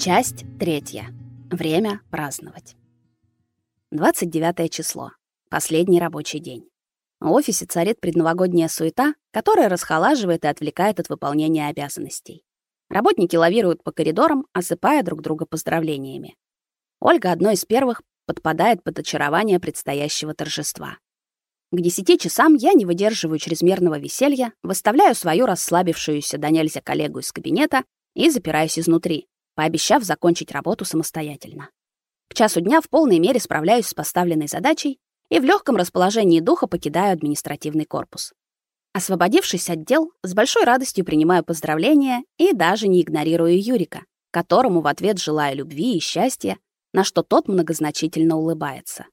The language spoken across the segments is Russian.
Часть третья. Время праздновать. 29 число. Последний рабочий день. В офисе царит предновогодняя суета, которая расхолаживает и отвлекает от выполнения обязанностей. Работники лавируют по коридорам, осыпая друг друга поздравлениями. Ольга одной из первых подпадает под очарование предстоящего торжества. К 10 часам я не выдерживаю чрезмерного веселья, выставляю свою расслабившуюся до нельзя коллегу из кабинета и запираюсь изнутри, пообещав закончить работу самостоятельно. К часу дня в полной мере справляюсь с поставленной задачей и в легком расположении духа покидаю административный корпус. Освободившись от дел, с большой радостью принимаю поздравления и даже не игнорирую Юрика, которому в ответ желаю любви и счастья, на что тот многозначительно улыбается.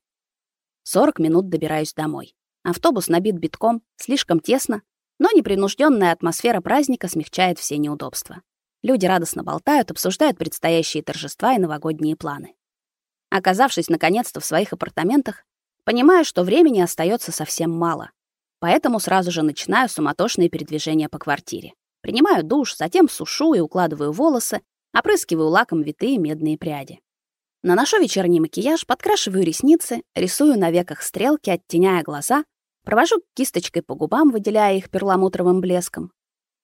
40 минут добираюсь домой. Автобус набит битком, слишком тесно, но непринужденная атмосфера праздника смягчает все неудобства. Люди радостно болтают, обсуждают предстоящие торжества и новогодние планы. Оказавшись наконец-то в своих апартаментах, понимаю, что времени остается совсем мало. Поэтому сразу же начинаю суматошные передвижения по квартире. Принимаю душ, затем сушу и укладываю волосы, опрыскиваю лаком витые медные пряди. Наношу вечерний макияж, подкрашиваю ресницы, рисую на веках стрелки, оттеняя глаза, провожу кисточкой по губам, выделяя их перламутровым блеском,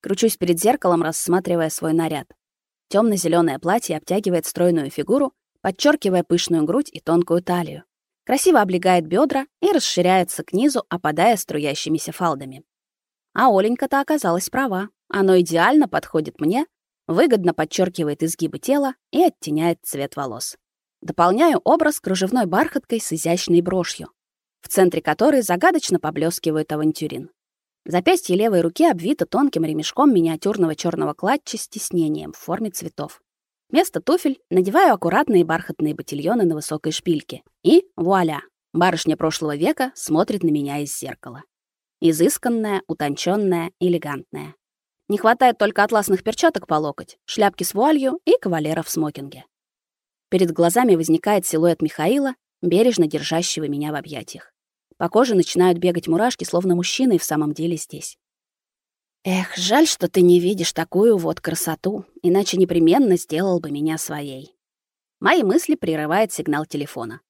Кручусь перед зеркалом, рассматривая свой наряд. темно зеленое платье обтягивает стройную фигуру, подчеркивая пышную грудь и тонкую талию. Красиво облегает бедра и расширяется к низу, опадая струящимися фалдами. А Оленька-то оказалась права. Оно идеально подходит мне, выгодно подчеркивает изгибы тела и оттеняет цвет волос. Дополняю образ кружевной бархаткой с изящной брошью, в центре которой загадочно поблескивает авантюрин. Запястье левой руки обвито тонким ремешком миниатюрного черного клатча с тиснением в форме цветов. Вместо туфель надеваю аккуратные бархатные ботильоны на высокой шпильке. И вуаля! Барышня прошлого века смотрит на меня из зеркала. Изысканная, утонченная, элегантная. Не хватает только атласных перчаток по локоть, шляпки с вуалью и кавалера в смокинге. Перед глазами возникает силуэт Михаила, бережно держащего меня в объятиях. По коже начинают бегать мурашки, словно мужчина и в самом деле здесь. Эх, жаль, что ты не видишь такую вот красоту, иначе непременно сделал бы меня своей. Мои мысли прерывает сигнал телефона.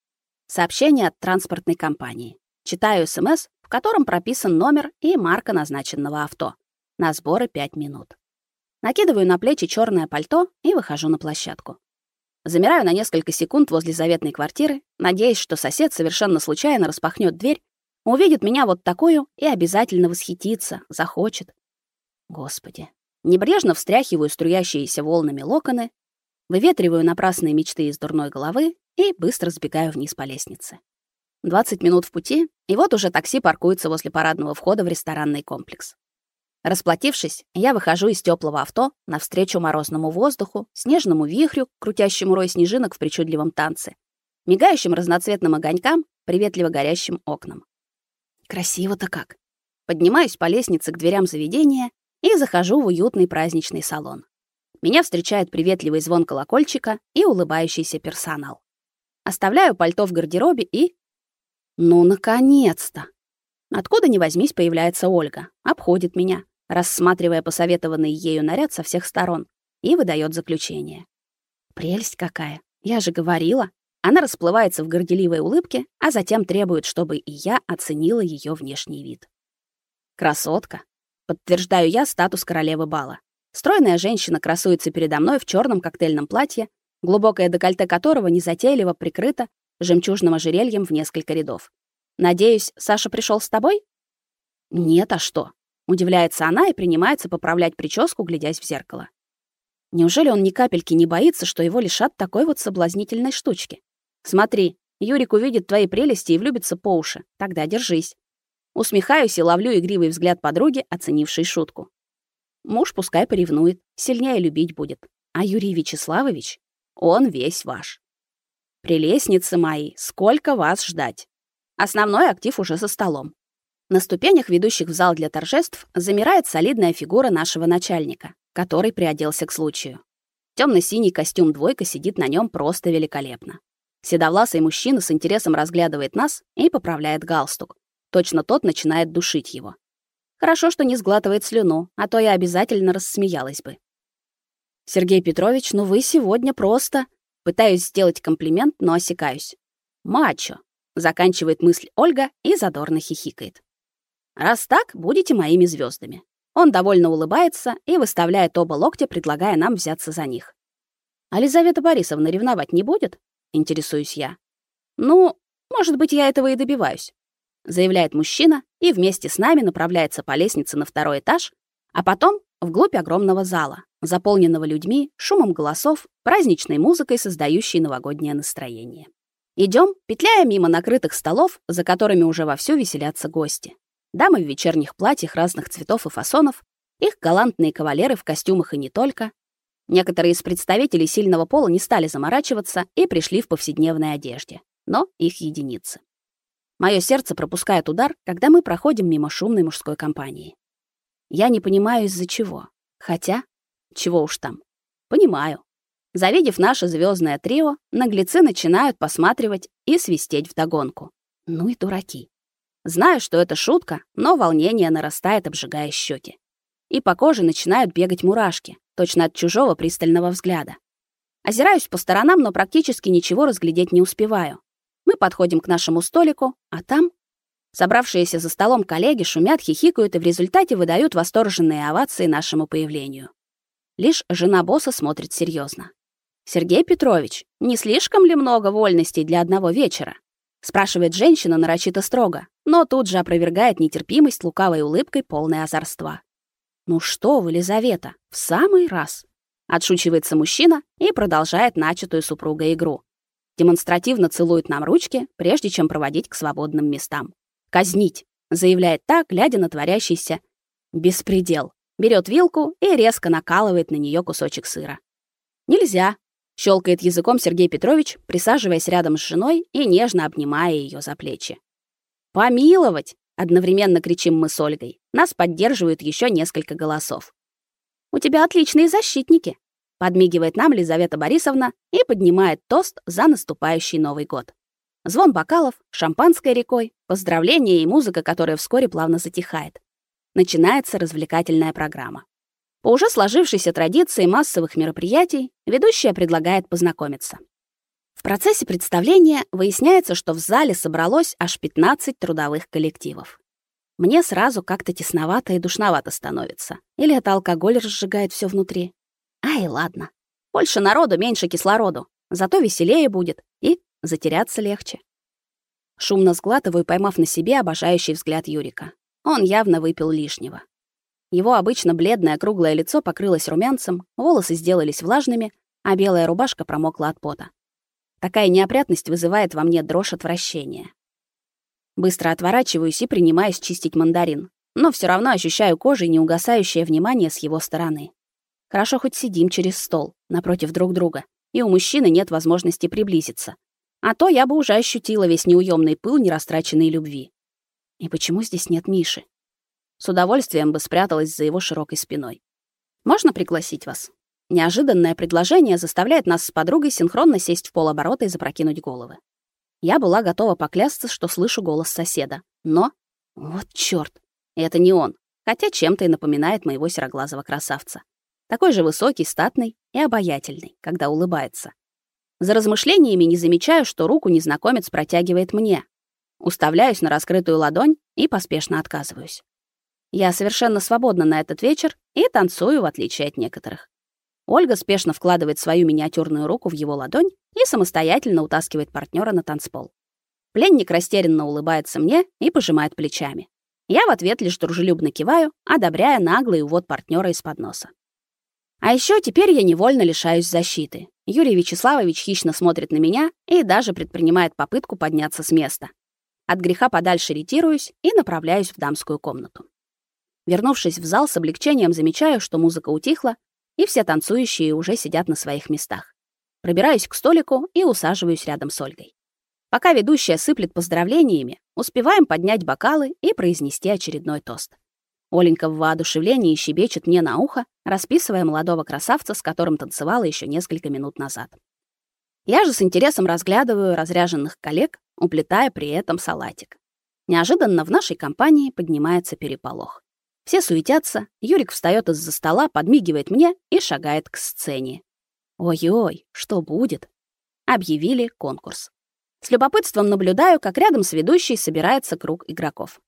Сообщение от транспортной компании. Читаю СМС, в котором прописан номер и марка назначенного авто. На сборы 5 минут. Накидываю на плечи черное пальто и выхожу на площадку. Замираю на несколько секунд возле заветной квартиры, надеясь, что сосед совершенно случайно распахнет дверь, увидит меня вот такую и обязательно восхитится, захочет. Господи. Небрежно встряхиваю струящиеся волнами локоны, выветриваю напрасные мечты из дурной головы и быстро сбегаю вниз по лестнице. 20 минут в пути, и вот уже такси паркуется возле парадного входа в ресторанный комплекс. Расплатившись, я выхожу из теплого авто навстречу морозному воздуху, снежному вихрю, крутящему рой снежинок в причудливом танце, мигающим разноцветным огонькам, приветливо горящим окнам. Красиво-то как. Поднимаюсь по лестнице к дверям заведения и захожу в уютный праздничный салон. Меня встречает приветливый звон колокольчика и улыбающийся персонал. Оставляю пальто в гардеробе и... Ну, наконец-то! Откуда ни возьмись, появляется Ольга, обходит меня, рассматривая посоветованный ею наряд со всех сторон, и выдает заключение. Прелесть какая. Я же говорила. Она расплывается в горделивой улыбке, а затем требует, чтобы и я оценила ее внешний вид. Красотка. Подтверждаю я статус королевы бала. Стройная женщина красуется передо мной в черном коктейльном платье, глубокое декольте которого незатейливо прикрыто жемчужным ожерельем в несколько рядов. Надеюсь, Саша пришел с тобой? Нет, а что? Удивляется она и принимается поправлять прическу, глядясь в зеркало. Неужели он ни капельки не боится, что его лишат такой вот соблазнительной штучки? Смотри, Юрик увидит твои прелести и влюбится по уши. Тогда держись. Усмехаюсь и ловлю игривый взгляд подруги, оценившей шутку. Муж пускай поревнует, сильнее любить будет. А Юрий Вячеславович, он весь ваш. Прелестницы мои, сколько вас ждать. Основной актив уже за столом. На ступенях, ведущих в зал для торжеств, замирает солидная фигура нашего начальника, который приоделся к случаю. Темно-синий костюм двойка сидит на нем просто великолепно. Седовласый мужчина с интересом разглядывает нас и поправляет галстук. Точно тот начинает душить его. Хорошо, что не сглатывает слюну, а то я обязательно рассмеялась бы. Сергей Петрович, ну вы сегодня просто... Пытаюсь сделать комплимент, но осекаюсь. Мачо. Заканчивает мысль Ольга и задорно хихикает. Раз так, будете моими звездами. Он довольно улыбается и выставляет оба локтя, предлагая нам взяться за них. А Лизавета Борисовна ревновать не будет? Интересуюсь я. Ну, может быть, я этого и добиваюсь, заявляет мужчина и вместе с нами направляется по лестнице на второй этаж, а потом вглубь огромного зала, заполненного людьми, шумом голосов, праздничной музыкой, создающей новогоднее настроение. Идем, петляя мимо накрытых столов, за которыми уже вовсю веселятся гости. Дамы в вечерних платьях разных цветов и фасонов, их галантные кавалеры в костюмах и не только. Некоторые из представителей сильного пола не стали заморачиваться и пришли в повседневной одежде, но их единицы. Мое сердце пропускает удар, когда мы проходим мимо шумной мужской компании. Я не понимаю, из-за чего. Хотя, чего уж там. Понимаю. Завидев наше звездное трио, наглецы начинают посматривать и свистеть вдогонку. Ну и дураки. Знаю, что это шутка, но волнение нарастает, обжигая щеки. И по коже начинают бегать мурашки, точно от чужого пристального взгляда. Озираюсь по сторонам, но практически ничего разглядеть не успеваю. Мы подходим к нашему столику, а там Собравшиеся за столом коллеги шумят, хихикают и в результате выдают восторженные овации нашему появлению. Лишь жена босса смотрит серьезно. Сергей Петрович, не слишком ли много вольностей для одного вечера? спрашивает женщина нарочито строго, но тут же опровергает нетерпимость лукавой улыбкой, полной озорства. Ну что вы, Лизавета, в самый раз. Отшучивается мужчина и продолжает начатую супруга игру. Демонстративно целует нам ручки, прежде чем проводить к свободным местам казнить, заявляет так, глядя на творящийся беспредел. Берет вилку и резко накалывает на нее кусочек сыра. Нельзя, щелкает языком Сергей Петрович, присаживаясь рядом с женой и нежно обнимая ее за плечи. Помиловать, одновременно кричим мы с Ольгой. Нас поддерживают еще несколько голосов. У тебя отличные защитники, подмигивает нам Лизавета Борисовна и поднимает тост за наступающий Новый год. Звон бокалов, шампанское рекой, поздравления и музыка, которая вскоре плавно затихает. Начинается развлекательная программа. По уже сложившейся традиции массовых мероприятий ведущая предлагает познакомиться. В процессе представления выясняется, что в зале собралось аж 15 трудовых коллективов. Мне сразу как-то тесновато и душновато становится. Или это алкоголь разжигает все внутри. Ай, ладно. Больше народу, меньше кислороду. Зато веселее будет и затеряться легче. Шумно сглатываю, поймав на себе обожающий взгляд Юрика. Он явно выпил лишнего. Его обычно бледное круглое лицо покрылось румянцем, волосы сделались влажными, а белая рубашка промокла от пота. Такая неопрятность вызывает во мне дрожь отвращения. Быстро отворачиваюсь и принимаюсь чистить мандарин, но все равно ощущаю кожей неугасающее внимание с его стороны. Хорошо хоть сидим через стол, напротив друг друга, и у мужчины нет возможности приблизиться, а то я бы уже ощутила весь неуемный пыл нерастраченной любви. И почему здесь нет Миши? С удовольствием бы спряталась за его широкой спиной. Можно пригласить вас? Неожиданное предложение заставляет нас с подругой синхронно сесть в полоборота и запрокинуть головы. Я была готова поклясться, что слышу голос соседа. Но вот чёрт, это не он, хотя чем-то и напоминает моего сероглазого красавца. Такой же высокий, статный и обаятельный, когда улыбается. За размышлениями не замечаю, что руку незнакомец протягивает мне. Уставляюсь на раскрытую ладонь и поспешно отказываюсь. Я совершенно свободна на этот вечер и танцую, в отличие от некоторых. Ольга спешно вкладывает свою миниатюрную руку в его ладонь и самостоятельно утаскивает партнера на танцпол. Пленник растерянно улыбается мне и пожимает плечами. Я в ответ лишь дружелюбно киваю, одобряя наглый увод партнера из-под носа. А еще теперь я невольно лишаюсь защиты. Юрий Вячеславович хищно смотрит на меня и даже предпринимает попытку подняться с места. От греха подальше ретируюсь и направляюсь в дамскую комнату. Вернувшись в зал, с облегчением замечаю, что музыка утихла, и все танцующие уже сидят на своих местах. Пробираюсь к столику и усаживаюсь рядом с Ольгой. Пока ведущая сыплет поздравлениями, успеваем поднять бокалы и произнести очередной тост. Оленька в воодушевлении щебечет мне на ухо, расписывая молодого красавца, с которым танцевала еще несколько минут назад. Я же с интересом разглядываю разряженных коллег, уплетая при этом салатик. Неожиданно в нашей компании поднимается переполох. Все суетятся, Юрик встаёт из-за стола, подмигивает мне и шагает к сцене. Ой-ой, что будет? Объявили конкурс. С любопытством наблюдаю, как рядом с ведущей собирается круг игроков.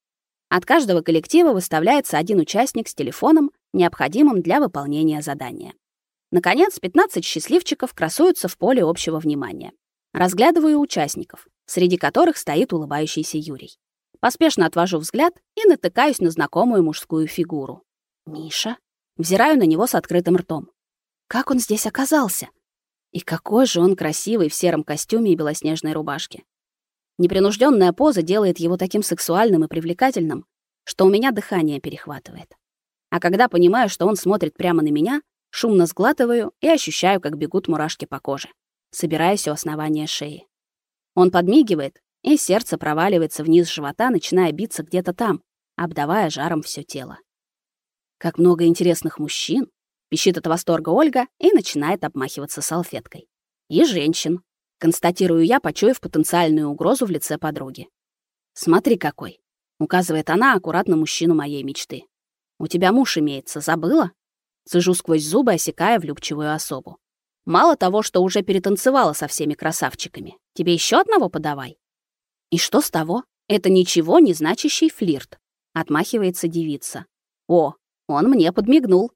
От каждого коллектива выставляется один участник с телефоном, необходимым для выполнения задания. Наконец, 15 счастливчиков красуются в поле общего внимания. Разглядываю участников, среди которых стоит улыбающийся Юрий. Поспешно отвожу взгляд и натыкаюсь на знакомую мужскую фигуру. Миша. Взираю на него с открытым ртом. Как он здесь оказался? И какой же он красивый в сером костюме и белоснежной рубашке. Непринужденная поза делает его таким сексуальным и привлекательным, что у меня дыхание перехватывает. А когда понимаю, что он смотрит прямо на меня, шумно сглатываю и ощущаю, как бегут мурашки по коже, собираясь у основания шеи. Он подмигивает, и сердце проваливается вниз живота, начиная биться где-то там, обдавая жаром все тело. Как много интересных мужчин, пищит от восторга Ольга и начинает обмахиваться салфеткой. И женщин, констатирую я, почуяв потенциальную угрозу в лице подруги. Смотри какой, указывает она аккуратно мужчину моей мечты. У тебя муж имеется, забыла? Сижу сквозь зубы, осекая влюбчивую особу. Мало того, что уже перетанцевала со всеми красавчиками, тебе еще одного подавай. И что с того? Это ничего не значащий флирт. Отмахивается девица. О, он мне подмигнул.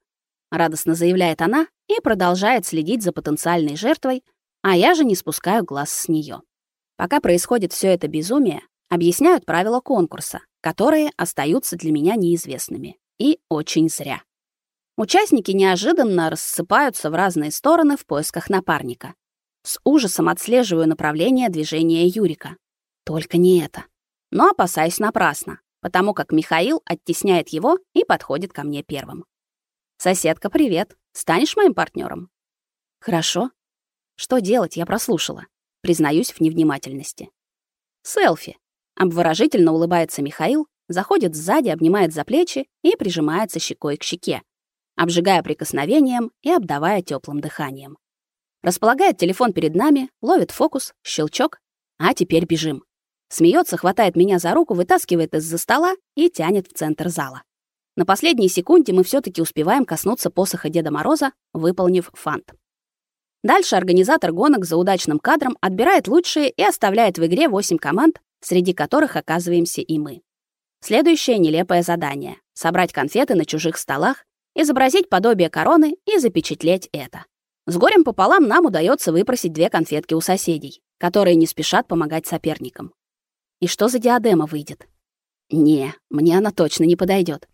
Радостно заявляет она и продолжает следить за потенциальной жертвой, а я же не спускаю глаз с нее. Пока происходит все это безумие, объясняют правила конкурса, которые остаются для меня неизвестными. И очень зря. Участники неожиданно рассыпаются в разные стороны в поисках напарника. С ужасом отслеживаю направление движения Юрика. Только не это. Но опасаюсь напрасно, потому как Михаил оттесняет его и подходит ко мне первым. «Соседка, привет. Станешь моим партнером? «Хорошо. Что делать, я прослушала. Признаюсь в невнимательности. «Селфи». Обворожительно улыбается Михаил, заходит сзади, обнимает за плечи и прижимается щекой к щеке, обжигая прикосновением и обдавая теплым дыханием. Располагает телефон перед нами, ловит фокус, щелчок, а теперь бежим. Смеется, хватает меня за руку, вытаскивает из-за стола и тянет в центр зала. На последней секунде мы все таки успеваем коснуться посоха Деда Мороза, выполнив фант. Дальше организатор гонок за удачным кадром отбирает лучшие и оставляет в игре 8 команд, среди которых оказываемся и мы. Следующее нелепое задание — собрать конфеты на чужих столах, изобразить подобие короны и запечатлеть это. С горем пополам нам удается выпросить две конфетки у соседей, которые не спешат помогать соперникам. И что за диадема выйдет? Не, мне она точно не подойдет.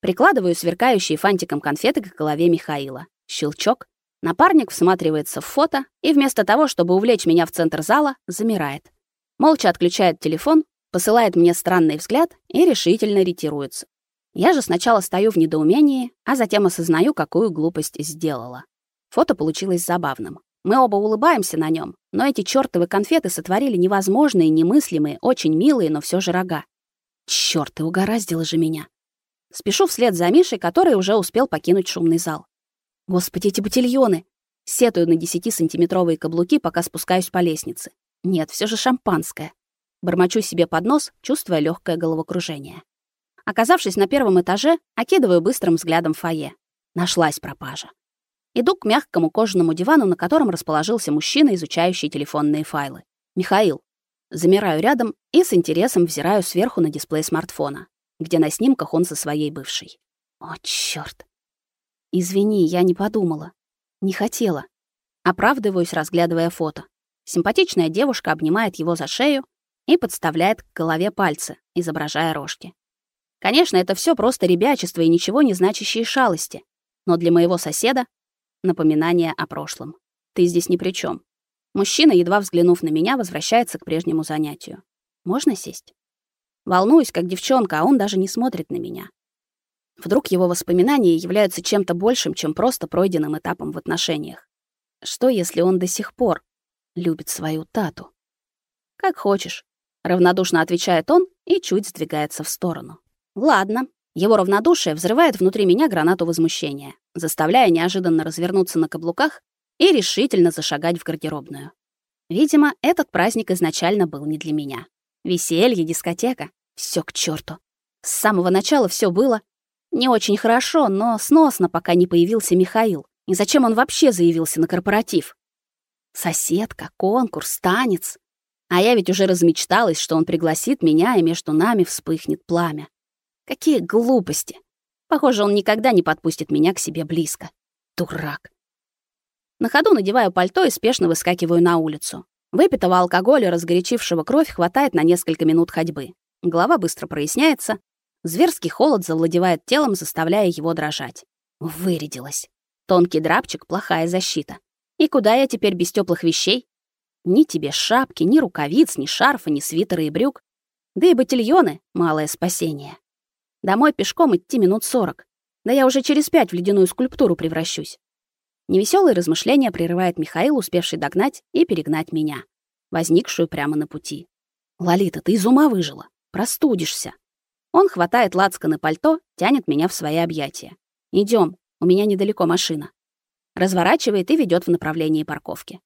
Прикладываю сверкающие фантиком конфеты к голове Михаила. Щелчок. Напарник всматривается в фото и вместо того, чтобы увлечь меня в центр зала, замирает. Молча отключает телефон, посылает мне странный взгляд и решительно ретируется. Я же сначала стою в недоумении, а затем осознаю, какую глупость сделала. Фото получилось забавным. Мы оба улыбаемся на нем, но эти чёртовы конфеты сотворили невозможные, немыслимые, очень милые, но все же рога. Чёрт, и угораздило же меня. Спешу вслед за Мишей, который уже успел покинуть шумный зал. Господи, эти ботильоны! Сетую на 10-сантиметровые каблуки, пока спускаюсь по лестнице. Нет, все же шампанское. Бормочу себе под нос, чувствуя легкое головокружение. Оказавшись на первом этаже, окидываю быстрым взглядом фойе. Нашлась пропажа. Иду к мягкому кожаному дивану, на котором расположился мужчина, изучающий телефонные файлы. Михаил. Замираю рядом и с интересом взираю сверху на дисплей смартфона, где на снимках он со своей бывшей. О, чёрт. Извини, я не подумала. Не хотела. Оправдываюсь, разглядывая фото. Симпатичная девушка обнимает его за шею и подставляет к голове пальцы, изображая рожки. Конечно, это все просто ребячество и ничего не значащие шалости. Но для моего соседа Напоминание о прошлом. Ты здесь ни при чем. Мужчина, едва взглянув на меня, возвращается к прежнему занятию. Можно сесть? Волнуюсь, как девчонка, а он даже не смотрит на меня. Вдруг его воспоминания являются чем-то большим, чем просто пройденным этапом в отношениях. Что, если он до сих пор любит свою тату? Как хочешь, равнодушно отвечает он и чуть сдвигается в сторону. Ладно, его равнодушие взрывает внутри меня гранату возмущения, заставляя неожиданно развернуться на каблуках и решительно зашагать в гардеробную. Видимо, этот праздник изначально был не для меня. Веселье, дискотека — все к черту. С самого начала все было Не очень хорошо, но сносно, пока не появился Михаил. И зачем он вообще заявился на корпоратив? Соседка, конкурс, танец. А я ведь уже размечталась, что он пригласит меня, и между нами вспыхнет пламя. Какие глупости. Похоже, он никогда не подпустит меня к себе близко. Дурак. На ходу надеваю пальто и спешно выскакиваю на улицу. Выпитого алкоголя, разгорячившего кровь, хватает на несколько минут ходьбы. Голова быстро проясняется. Зверский холод завладевает телом, заставляя его дрожать. Вырядилась. Тонкий драпчик — плохая защита. И куда я теперь без теплых вещей? Ни тебе шапки, ни рукавиц, ни шарфа, ни свитера и брюк. Да и ботильоны — малое спасение. Домой пешком идти минут сорок. Да я уже через пять в ледяную скульптуру превращусь. Невеселые размышления прерывает Михаил, успевший догнать и перегнать меня, возникшую прямо на пути. «Лолита, ты из ума выжила. Простудишься». Он хватает лацканы пальто, тянет меня в свои объятия. Идем, у меня недалеко машина. Разворачивает и ведет в направлении парковки.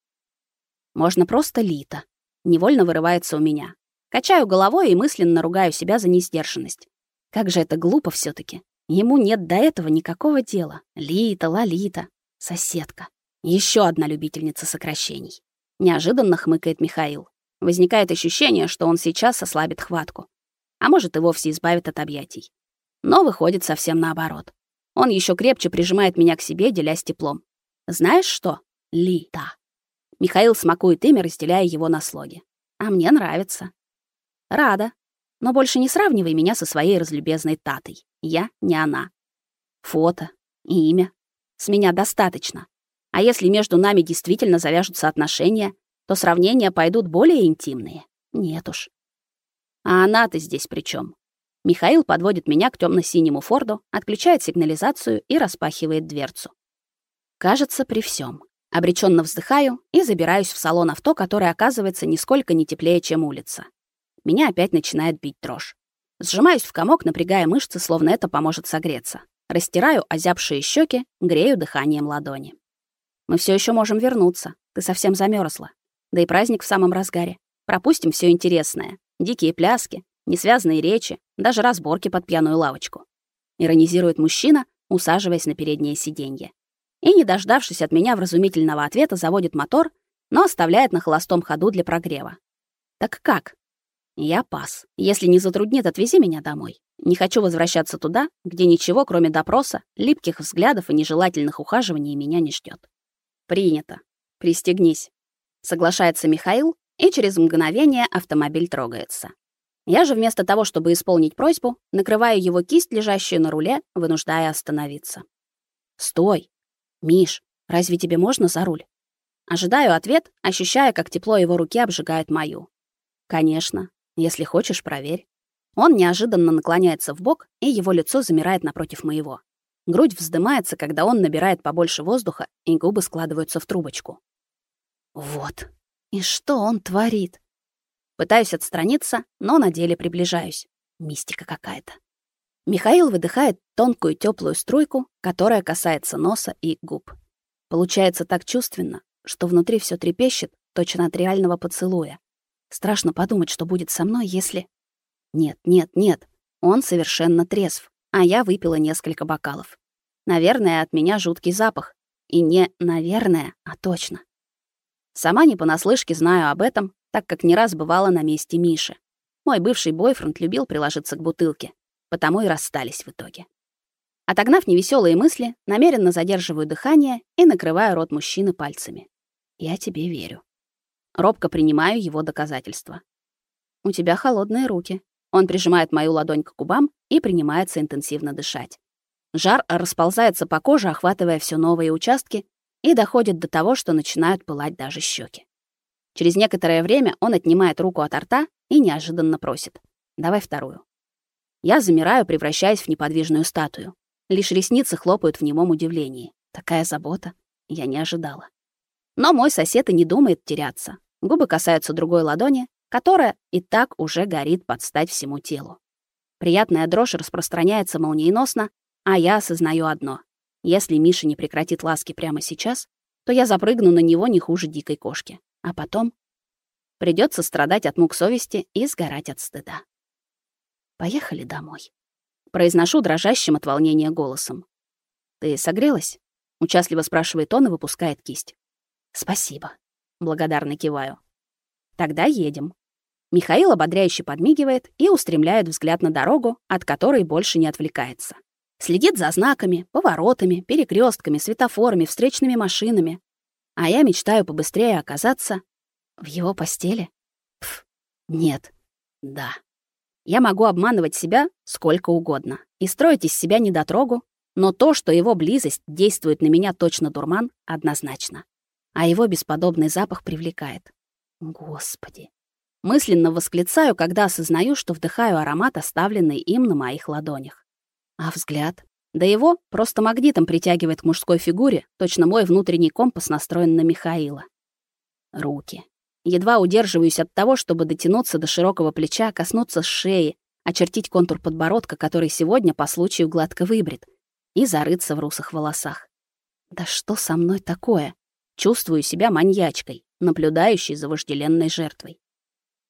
Можно просто Лита. Невольно вырывается у меня. Качаю головой и мысленно ругаю себя за несдержанность. Как же это глупо все таки Ему нет до этого никакого дела. Лита, Лолита. Соседка. Еще одна любительница сокращений. Неожиданно хмыкает Михаил. Возникает ощущение, что он сейчас ослабит хватку. А может, и вовсе избавит от объятий. Но выходит совсем наоборот. Он еще крепче прижимает меня к себе, делясь теплом. Знаешь что? Лита. Михаил смакует имя, разделяя его на слоги. А мне нравится. Рада. Но больше не сравнивай меня со своей разлюбезной Татой. Я не она. Фото, имя, с меня достаточно. А если между нами действительно завяжутся отношения, то сравнения пойдут более интимные. Нет уж. А она-то здесь при чем? Михаил подводит меня к темно синему Форду, отключает сигнализацию и распахивает дверцу. Кажется, при всем. Обреченно вздыхаю и забираюсь в салон авто, которое оказывается нисколько не теплее, чем улица. Меня опять начинает бить дрожь. Сжимаюсь в комок, напрягая мышцы, словно это поможет согреться. Растираю озябшие щеки, грею дыханием ладони. Мы все еще можем вернуться. Ты совсем замерзла. Да и праздник в самом разгаре. Пропустим все интересное. Дикие пляски, несвязные речи, даже разборки под пьяную лавочку. Иронизирует мужчина, усаживаясь на переднее сиденье. И, не дождавшись от меня вразумительного ответа, заводит мотор, но оставляет на холостом ходу для прогрева. Так как? Я пас. Если не затруднит, отвези меня домой. Не хочу возвращаться туда, где ничего, кроме допроса, липких взглядов и нежелательных ухаживаний меня не ждет. Принято. Пристегнись. Соглашается Михаил, и через мгновение автомобиль трогается. Я же вместо того, чтобы исполнить просьбу, накрываю его кисть, лежащую на руле, вынуждая остановиться. Стой. Миш, разве тебе можно за руль? Ожидаю ответ, ощущая, как тепло его руки обжигает мою. Конечно. Если хочешь, проверь. Он неожиданно наклоняется в бок, и его лицо замирает напротив моего. Грудь вздымается, когда он набирает побольше воздуха, и губы складываются в трубочку. Вот. И что он творит? Пытаюсь отстраниться, но на деле приближаюсь. Мистика какая-то. Михаил выдыхает тонкую теплую струйку, которая касается носа и губ. Получается так чувственно, что внутри все трепещет, точно от реального поцелуя. Страшно подумать, что будет со мной, если... Нет, нет, нет. Он совершенно трезв, а я выпила несколько бокалов. Наверное, от меня жуткий запах. И не «наверное», а точно. Сама не понаслышке знаю об этом, так как не раз бывала на месте Миши. Мой бывший бойфренд любил приложиться к бутылке, потому и расстались в итоге. Отогнав невеселые мысли, намеренно задерживаю дыхание и накрываю рот мужчины пальцами. Я тебе верю. Робко принимаю его доказательства. У тебя холодные руки. Он прижимает мою ладонь к губам и принимается интенсивно дышать. Жар расползается по коже, охватывая все новые участки, и доходит до того, что начинают пылать даже щеки. Через некоторое время он отнимает руку от рта и неожиданно просит: "Давай вторую". Я замираю, превращаясь в неподвижную статую. Лишь ресницы хлопают в немом удивлении. Такая забота я не ожидала. Но мой сосед и не думает теряться. Губы касаются другой ладони, которая и так уже горит под стать всему телу. Приятная дрожь распространяется молниеносно, а я осознаю одно. Если Миша не прекратит ласки прямо сейчас, то я запрыгну на него не хуже дикой кошки. А потом придется страдать от мук совести и сгорать от стыда. Поехали домой. Произношу дрожащим от волнения голосом. «Ты согрелась?» — участливо спрашивает он и выпускает кисть. «Спасибо». Благодарно киваю. «Тогда едем». Михаил ободряюще подмигивает и устремляет взгляд на дорогу, от которой больше не отвлекается. Следит за знаками, поворотами, перекрестками, светофорами, встречными машинами. А я мечтаю побыстрее оказаться в его постели. Пф, нет, да. Я могу обманывать себя сколько угодно и строить из себя недотрогу, но то, что его близость действует на меня точно дурман, однозначно. А его бесподобный запах привлекает. Господи. Мысленно восклицаю, когда осознаю, что вдыхаю аромат, оставленный им на моих ладонях. А взгляд? Да его просто магнитом притягивает к мужской фигуре, точно мой внутренний компас настроен на Михаила. Руки. Едва удерживаюсь от того, чтобы дотянуться до широкого плеча, коснуться шеи, очертить контур подбородка, который сегодня по случаю гладко выбрит, и зарыться в русых волосах. Да что со мной такое? Чувствую себя маньячкой, наблюдающей за вожделенной жертвой.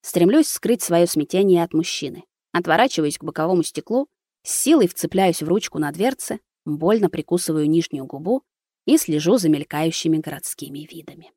Стремлюсь скрыть свое смятение от мужчины. Отворачиваюсь к боковому стеклу, с силой вцепляюсь в ручку на дверце, больно прикусываю нижнюю губу и слежу за мелькающими городскими видами.